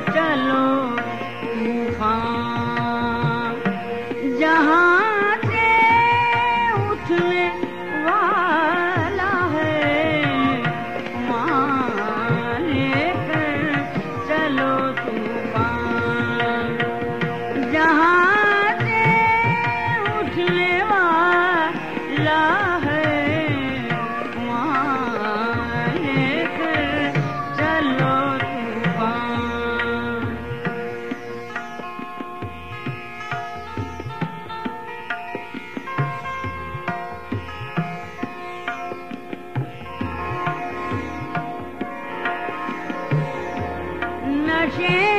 चलो Hashem.